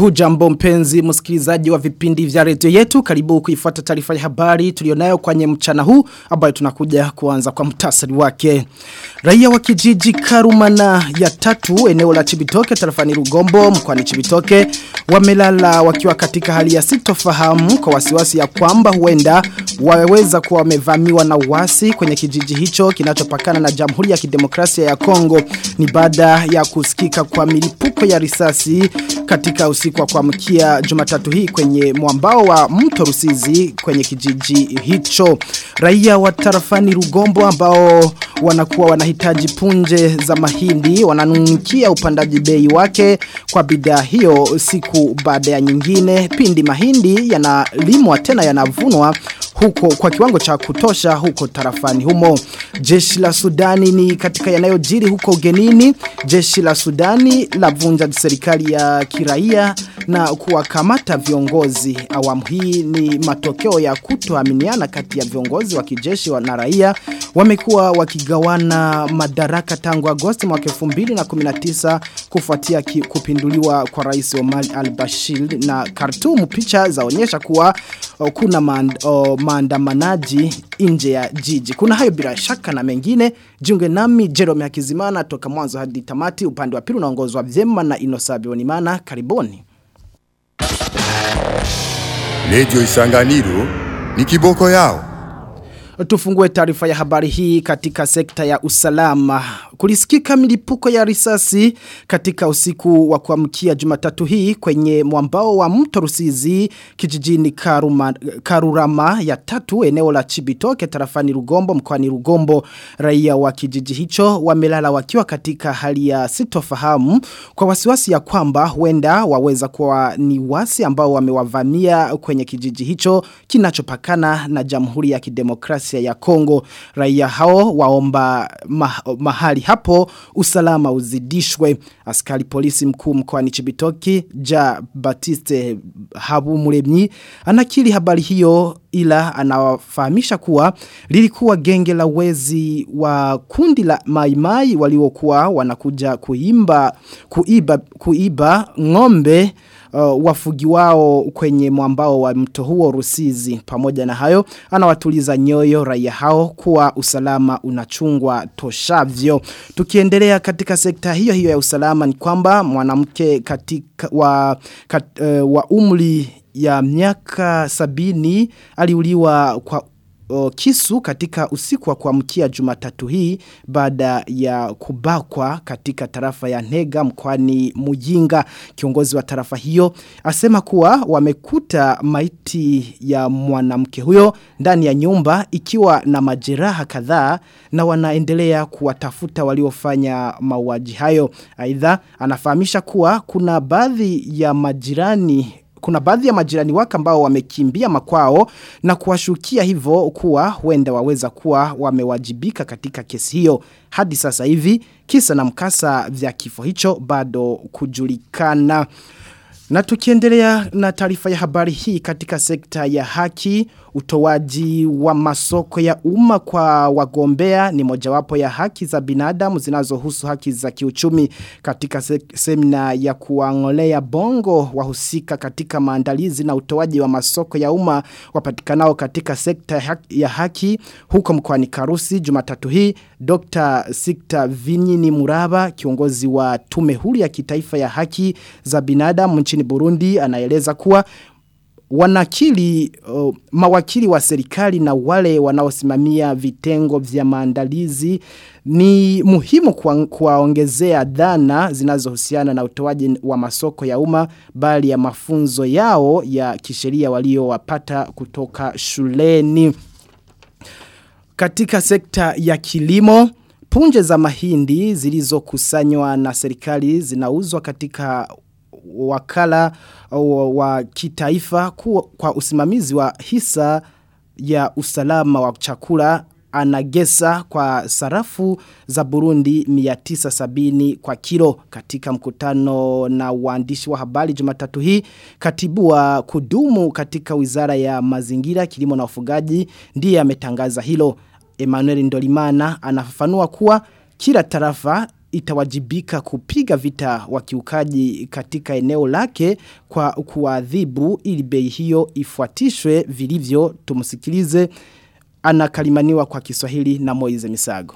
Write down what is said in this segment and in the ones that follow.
Hujambo mpenzi msikilizaji wa vipindi vya redio yetu karibu kuifuata taarifa ya habari tulionayo kwenye mchana huu ambayo tunakuja kuanza kwa mtasari wake. Raia wa kijiji Karumana ya tatu eneo la Chibitoke tarafani Rugombo mkoani Chibitoke wamelala wakiwa katika hali ya sitofahamu kwa wasiwasi ya kwamba huenda waweza kuwa wamevamiwa na wasi kwenye kijiji hicho kinachopakana na Jamhuri ya Kidemokrasia ya Kongo ni baada ya kusikika kwa milipuko ya risasi katika usiku wa kuamkia Jumatatu hii kwenye mwambao wa mto Rusizi kwenye kijiji hicho. Raia wa tarafani Rugombo ambao wanakuwa wanahitaji punje za mahindi wananunikia upandaji bei wake kwa bidhaa hiyo siku baada ya nyingine pindi mahindi yanalimwa tena yanavunwa huko kwa kiwango cha kutosha huko tarafani humo. Jeshi la Sudani ni katika yanayojiri huko ugenini. Jeshi la Sudani la vunja serikali ya kiraia na kuwakamata viongozi. Awamu hii ni matokeo ya kutoaminiana kati ya viongozi wa kijeshi na raia. Wamekuwa wakigawana madaraka tangu Agosti mwaka 2019 kufuatia kupinduliwa kwa rais Omar al-Bashir na Khartoum picha zaonyesha kuwa kuna maand, o, maandamanaji nje ya jiji. Kuna hayo bila shaka na mengine. Jiunge nami Jerome Hakizimana toka mwanzo hadi tamati upande wa pili unaongozwa vyema na Inosabi Onimana. Karibuni. Radio Isanganiro ni kiboko yao. Tufungue taarifa ya habari hii katika sekta ya usalama. Kulisikika milipuko ya risasi katika usiku wa kuamkia Jumatatu hii kwenye mwambao wa mto Rusizi kijijini Karuma, Karurama ya tatu eneo la Chibitoke tarafani Rugombo mkoani Rugombo. Raia wa kijiji hicho wamelala wakiwa katika hali ya sitofahamu kwa wasiwasi ya kwamba huenda waweza kuwa ni wasi ambao wamewavamia kwenye kijiji hicho kinachopakana na Jamhuri ya Kidemokrasia ya Kongo. Raia hao waomba ma mahali hapo usalama uzidishwe. Askari polisi mkuu mkoa ni Chibitoki Ja Batiste Habu Muremyi anakili habari hiyo ila anawafahamisha kuwa lilikuwa genge la wezi wa kundi la maimai waliokuwa wanakuja kuimba kuiba kuiba ng'ombe uh, wafugi wao kwenye mwambao wa mto huo Rusizi. Pamoja na hayo, anawatuliza nyoyo raia hao kuwa usalama unachungwa toshavyo. Tukiendelea katika sekta hiyo hiyo ya usalama ni kwamba mwanamke katika wa, kat, uh, wa umri ya miaka sabini aliuliwa kwa kisu katika usiku wa kuamkia Jumatatu hii baada ya kubakwa katika tarafa ya Nega mkoani Mujinga. Kiongozi wa tarafa hiyo asema kuwa wamekuta maiti ya mwanamke huyo ndani ya nyumba ikiwa na majeraha kadhaa na wanaendelea kuwatafuta waliofanya mauaji hayo. Aidha anafahamisha kuwa kuna baadhi ya majirani kuna baadhi ya majirani wake ambao wamekimbia makwao na kuwashukia hivyo kuwa huenda waweza kuwa wamewajibika katika kesi hiyo. Hadi sasa hivi kisa na mkasa vya kifo hicho bado kujulikana. Na tukiendelea na taarifa ya habari hii katika sekta ya haki, utoaji wa masoko ya umma kwa wagombea ni mojawapo ya haki za binadamu zinazohusu haki za kiuchumi katika se semina ya kuangolea bongo wahusika katika maandalizi na utoaji wa masoko ya umma wapatikanao katika sekta ya haki, ya haki huko mkoani Karusi Jumatatu hii Dr. Sikta Vinyini Muraba kiongozi wa tume huru ya kitaifa ya haki za binadamu nchini Burundi anaeleza kuwa wanakili uh, mawakili wa serikali na wale wanaosimamia vitengo vya maandalizi ni muhimu kuwaongezea dhana zinazohusiana na utoaji wa masoko ya umma bali ya mafunzo yao ya kisheria waliowapata kutoka shuleni. Katika sekta ya kilimo punje za mahindi zilizokusanywa na serikali zinauzwa katika wakala wa kitaifa kwa usimamizi wa hisa ya usalama wa chakula anagesa kwa sarafu za Burundi 970 kwa kilo. Katika mkutano na waandishi wa habari Jumatatu hii katibu wa kudumu katika Wizara ya Mazingira Kilimo na Ufugaji ndiye ametangaza hilo. Emmanuel Ndolimana anafafanua kuwa kila tarafa itawajibika kupiga vita wakiukaji katika eneo lake kwa kuadhibu ili bei hiyo ifuatishwe vilivyo tumsikilize anakalimaniwa kwa Kiswahili na Moize Misago.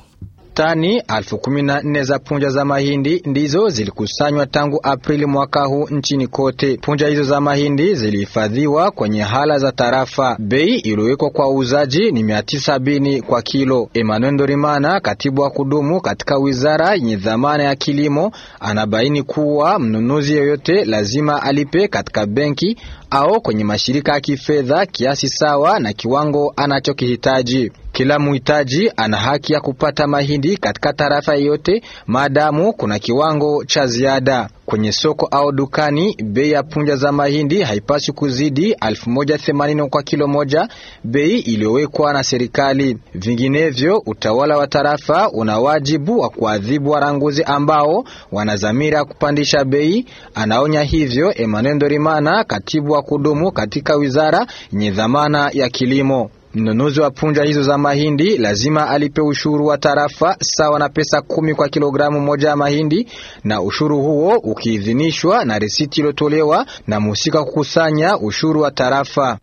Tani alfu kumi na nne za punja za mahindi ndizo zilikusanywa tangu Aprili mwaka huu nchini kote. Punja hizo za mahindi zilihifadhiwa kwenye hala za tarafa. Bei iliyowekwa kwa uuzaji ni mia tisa sabini kwa kilo. Emmanuel Ndorimana, katibu wa kudumu katika wizara yenye dhamana ya kilimo, anabaini kuwa mnunuzi yoyote lazima alipe katika benki au kwenye mashirika ya kifedha kiasi sawa na kiwango anachokihitaji. Kila muhitaji ana haki ya kupata mahindi katika tarafa yote maadamu kuna kiwango cha ziada. Kwenye soko au dukani, bei ya punja za mahindi haipaswi kuzidi 1080 kwa kilo moja, bei iliyowekwa na serikali. Vinginevyo, utawala wa tarafa una wajibu wa kuadhibu waranguzi ambao wanazamira kupandisha bei. Anaonya hivyo Emmanuel dorimana katibu wa kudumu katika wizara yenye dhamana ya kilimo. Mnunuzi wa punja hizo za mahindi lazima alipe ushuru wa tarafa sawa na pesa kumi kwa kilogramu moja ya mahindi, na ushuru huo ukiidhinishwa na risiti iliyotolewa na mhusika kukusanya ushuru wa tarafa.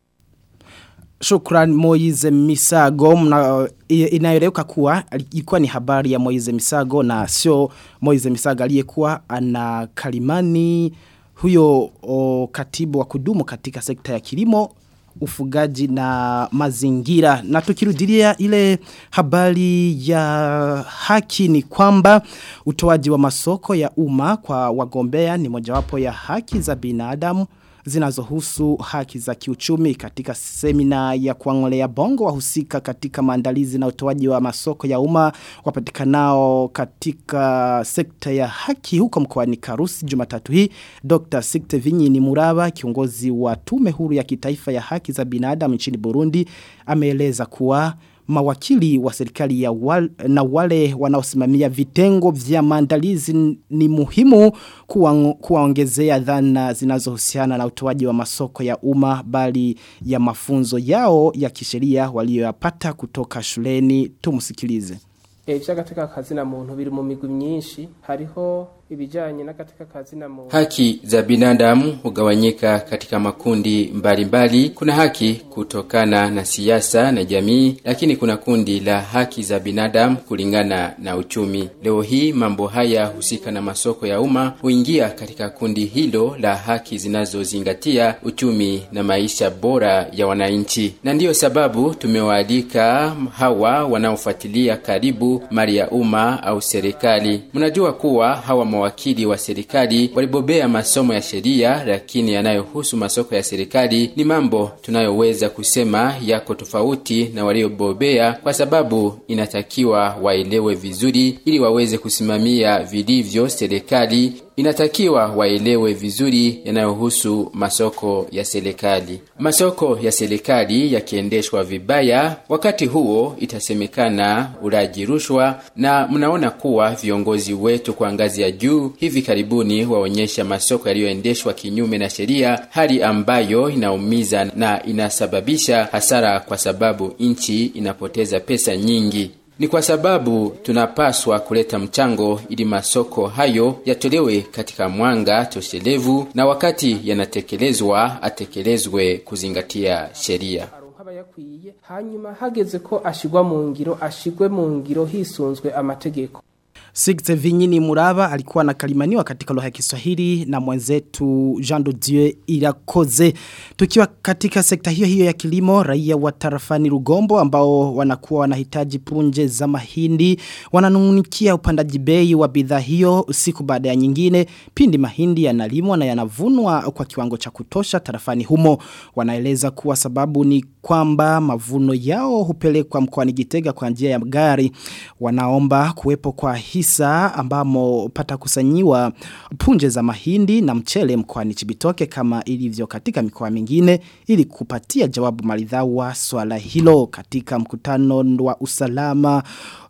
Shukran moise Misago mna, inaeleweka kuwa ilikuwa ni habari ya moise Misago na sio moise Misago aliyekuwa ana kalimani huyo o, katibu wa kudumu katika sekta ya kilimo ufugaji na mazingira. Na tukirudilia ile habari ya haki ni kwamba utoaji wa masoko ya umma kwa wagombea ni mojawapo ya haki za binadamu zinazohusu haki za kiuchumi katika semina ya kuangolea bongo wahusika katika maandalizi na utoaji wa masoko ya umma wapatikanao katika sekta ya haki huko mkoani Karusi Jumatatu hii Dr. Sikte Vinyi ni Muraba kiongozi wa tume huru ya kitaifa ya haki za binadamu nchini Burundi ameeleza kuwa mawakili wa serikali ya wal, na wale wanaosimamia vitengo vya maandalizi ni muhimu kuwaongezea dhana zinazohusiana na utoaji wa masoko ya umma bali ya mafunzo yao ya kisheria walioyapata kutoka shuleni. Tumsikilize Eja katika kazi na muntu biri mu migwi myinshi hariho Haki za binadamu hugawanyika katika makundi mbalimbali mbali. Kuna haki kutokana na siasa na jamii, lakini kuna kundi la haki za binadamu kulingana na uchumi. Leo hii mambo haya husika na masoko ya umma huingia katika kundi hilo la haki zinazozingatia uchumi na maisha bora ya wananchi, na ndiyo sababu tumewaalika hawa wanaofuatilia karibu mali ya umma au serikali. Mnajua kuwa hawa mawakili wa serikali walibobea masomo ya sheria, lakini yanayohusu masoko ya serikali ni mambo tunayoweza kusema yako tofauti na waliobobea, kwa sababu inatakiwa waelewe vizuri ili waweze kusimamia vilivyo serikali inatakiwa waelewe vizuri yanayohusu masoko ya serikali. Masoko ya serikali yakiendeshwa vibaya, wakati huo itasemekana ulaji rushwa, na mnaona kuwa viongozi wetu kwa ngazi ya juu hivi karibuni waonyesha masoko yaliyoendeshwa kinyume na sheria, hali ambayo inaumiza na inasababisha hasara, kwa sababu nchi inapoteza pesa nyingi. Ni kwa sababu tunapaswa kuleta mchango ili masoko hayo yatolewe katika mwanga toshelevu, na wakati yanatekelezwa atekelezwe kuzingatia sheria. hanyuma hageze ko ashigwa mu ngiro ashigwe mu ngiro hisunzwe amategeko Sigte Vinyini Muraba alikuwa na kalimaniwa katika loha ya Kiswahili na mwenzetu Jean de Dieu Irakoze. Tukiwa katika sekta hiyo hiyo ya kilimo, raia wa tarafani Rugombo ambao wanakuwa wanahitaji punje za mahindi wananungunikia upandaji bei wa bidhaa hiyo usiku baada ya nyingine pindi mahindi yanalimwa na yanavunwa kwa kiwango cha kutosha tarafani humo. Wanaeleza kuwa sababu ni kwamba mavuno yao hupelekwa mkoani Gitega kwa njia ya gari. Wanaomba kuwepo kwa hisa ambamo pata kusanyiwa punje za mahindi na mchele mkoani Chibitoke kama ilivyo katika mikoa mingine ili kupatia jawabu maridhawa swala hilo katika mkutano wa usalama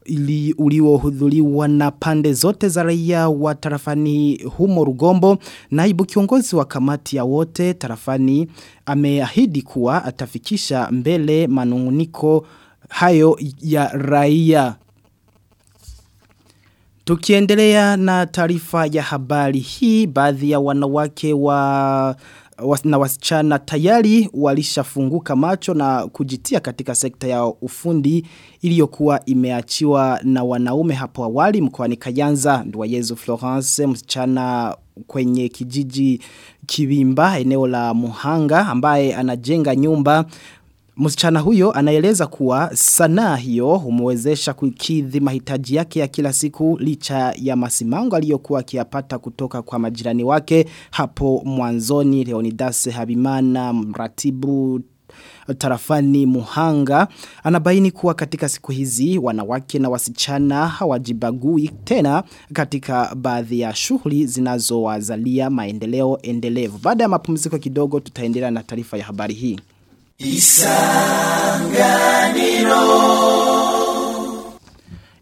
ili uliohudhuliwa na pande zote za raia wa tarafani humo Rugombo. Naibu kiongozi wa kamati ya wote tarafani ameahidi kuwa atafikisha mbele manunguniko hayo ya raia Tukiendelea na taarifa ya habari hii, baadhi ya wanawake wa na wasichana tayari walishafunguka macho na kujitia katika sekta ya ufundi iliyokuwa imeachiwa na wanaume hapo awali mkoani Kayanza. Yesu Florence msichana kwenye kijiji Kibimba eneo la Muhanga ambaye anajenga nyumba Msichana huyo anaeleza kuwa sanaa hiyo humwezesha kukidhi mahitaji yake ya kila siku licha ya masimango aliyokuwa akiyapata kutoka kwa majirani wake hapo mwanzoni Leonidas Habimana mratibu tarafani Muhanga anabaini kuwa katika siku hizi wanawake na wasichana hawajibagui tena katika baadhi ya shughuli zinazowazalia maendeleo endelevu. Baada ya mapumziko kidogo tutaendelea na taarifa ya habari hii.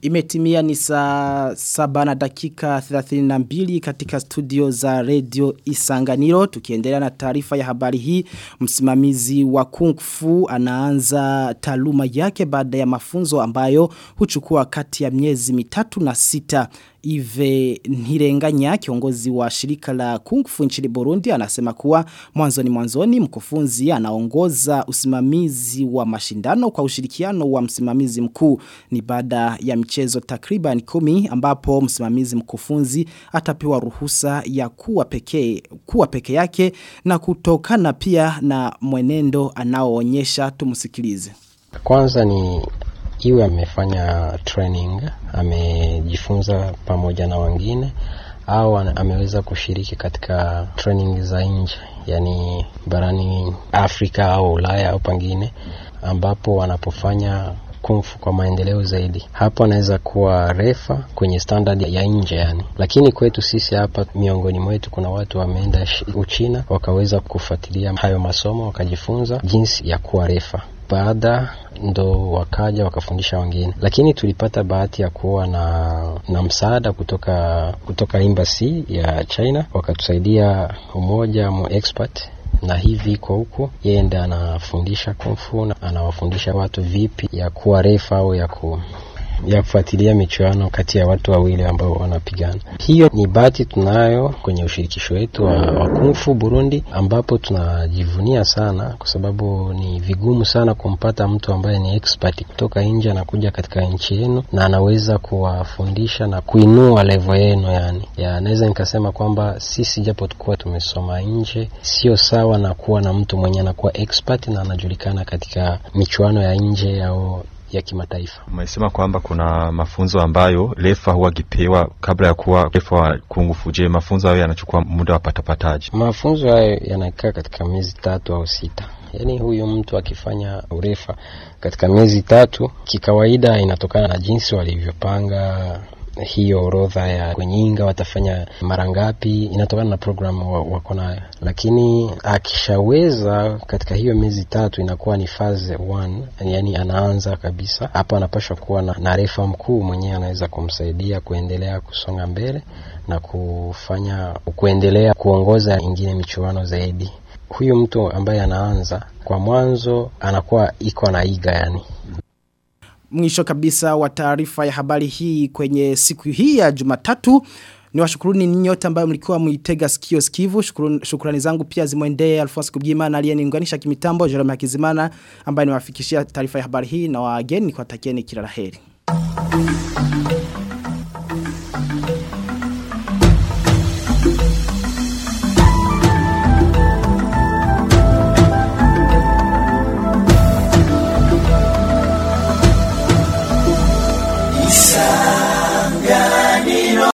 Imetimia ni saa saba na dakika 32 katika studio za radio Isanganiro. Tukiendelea na taarifa ya habari hii, msimamizi wa Kung Fu anaanza taaluma yake baada ya mafunzo ambayo huchukua kati ya miezi mitatu na sita. Ive Nirenganya kiongozi wa shirika la Kung Fu nchini Burundi anasema kuwa mwanzoni mwanzoni mkufunzi anaongoza usimamizi wa mashindano kwa ushirikiano wa msimamizi mkuu ni baada ya michezo takriban kumi ambapo msimamizi mkufunzi atapewa ruhusa ya kuwa pekee kuwa peke yake na kutokana pia na mwenendo anaoonyesha tumsikilize. Kwanza ni iwe amefanya training, amejifunza pamoja na wengine au ameweza kushiriki katika training za nje, yani barani Afrika au Ulaya au pengine ambapo wanapofanya kumfu kwa maendeleo zaidi. Hapo anaweza kuwa refa kwenye standard ya nje yani, lakini kwetu sisi hapa miongoni mwetu kuna watu wameenda Uchina wakaweza kufuatilia hayo masomo wakajifunza jinsi ya kuwa refa baada ndo wakaja wakafundisha wengine, lakini tulipata bahati ya kuwa na na msaada kutoka kutoka embassy ya China, wakatusaidia umoja mu expert na hivi iko huku, yeye ndiye anafundisha kung fu anawafundisha watu vipi ya kuwa refa au ya ku ya kufuatilia michuano kati ya watu wawili ambao wanapigana. Hiyo ni bahati tunayo kwenye ushirikisho wetu wa, wa Burundi, ambapo tunajivunia sana, kwa sababu ni vigumu sana kumpata mtu ambaye ni expert kutoka nje anakuja katika nchi yenu na anaweza kuwafundisha na kuinua levo yenu. Yani ya, naweza nikasema kwamba sisi japo tukuwa tumesoma nje, sio sawa na kuwa na mtu mwenye anakuwa expert na anajulikana katika michuano ya nje au ya kimataifa. Umesema kwamba kuna mafunzo ambayo refa huwa akipewa kabla ya kuwa refa wa kungufuje. Je, mafunzo hayo yanachukua muda wa patapataji? Mafunzo hayo yanakaa katika miezi tatu au sita. Yaani huyu mtu akifanya urefa katika miezi tatu, kikawaida inatokana na jinsi walivyopanga hiyo orodha ya kwenye inga watafanya mara ngapi, inatokana na programu wako nayo, lakini akishaweza katika hiyo miezi tatu inakuwa ni phase yani anaanza kabisa hapo. Anapashwa kuwa na, na refa mkuu mwenyewe anaweza kumsaidia kuendelea kusonga mbele na kufanya kuendelea kuongoza ingine michuano zaidi. Huyu mtu ambaye anaanza kwa mwanzo anakuwa iko na anaiga yani Mwisho kabisa wa taarifa ya habari hii kwenye siku hii ya Jumatatu ni washukuruni nyote ambayo mlikuwa mwitega sikio sikivu. Shukurani, zangu pia zimwendee Alphonse Kubgimana aliyeniunganisha kimitambo, Jerome Hakizimana ambaye niwafikishia taarifa ya habari hii na wageni kwa takieni kila la heri.